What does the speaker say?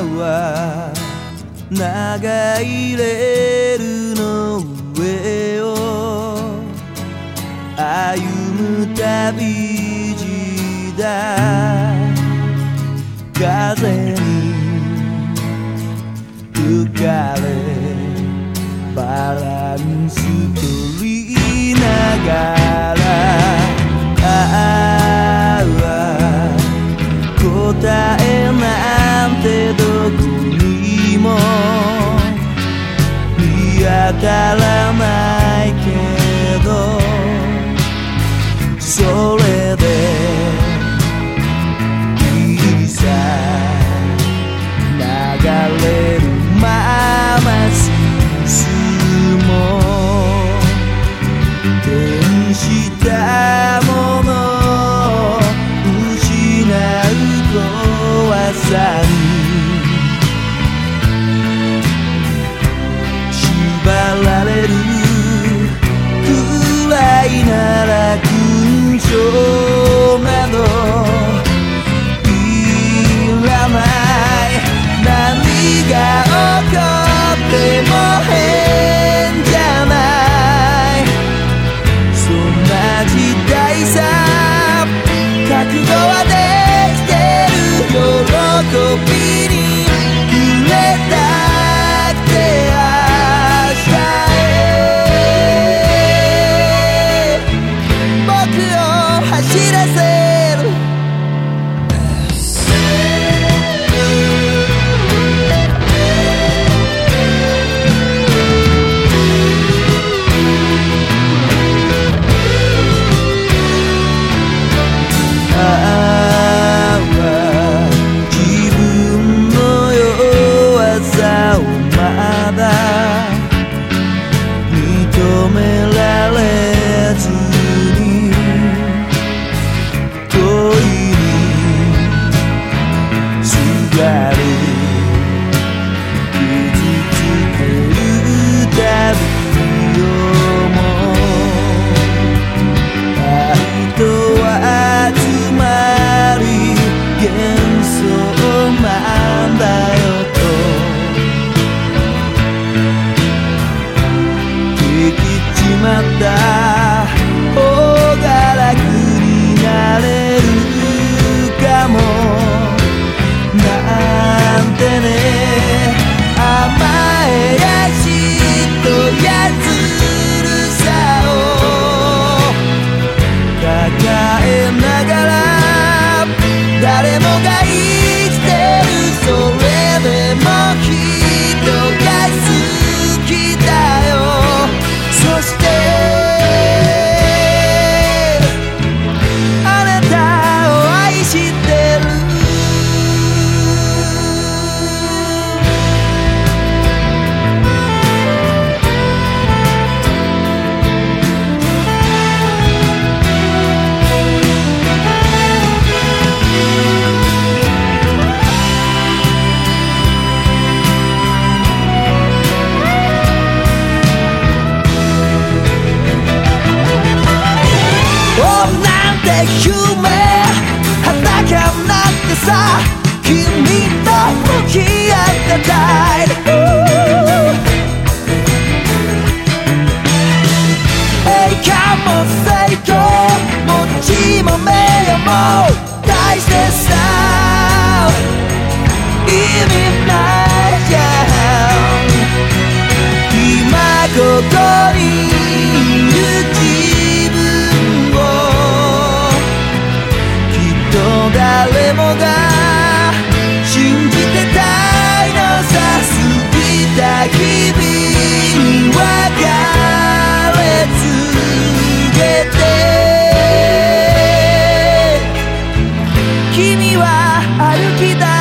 は長いレールの上を歩む旅路だ。風に吹かれバランス取りながらああ答え夢裸になってさ君と向き合ってたい。que dá.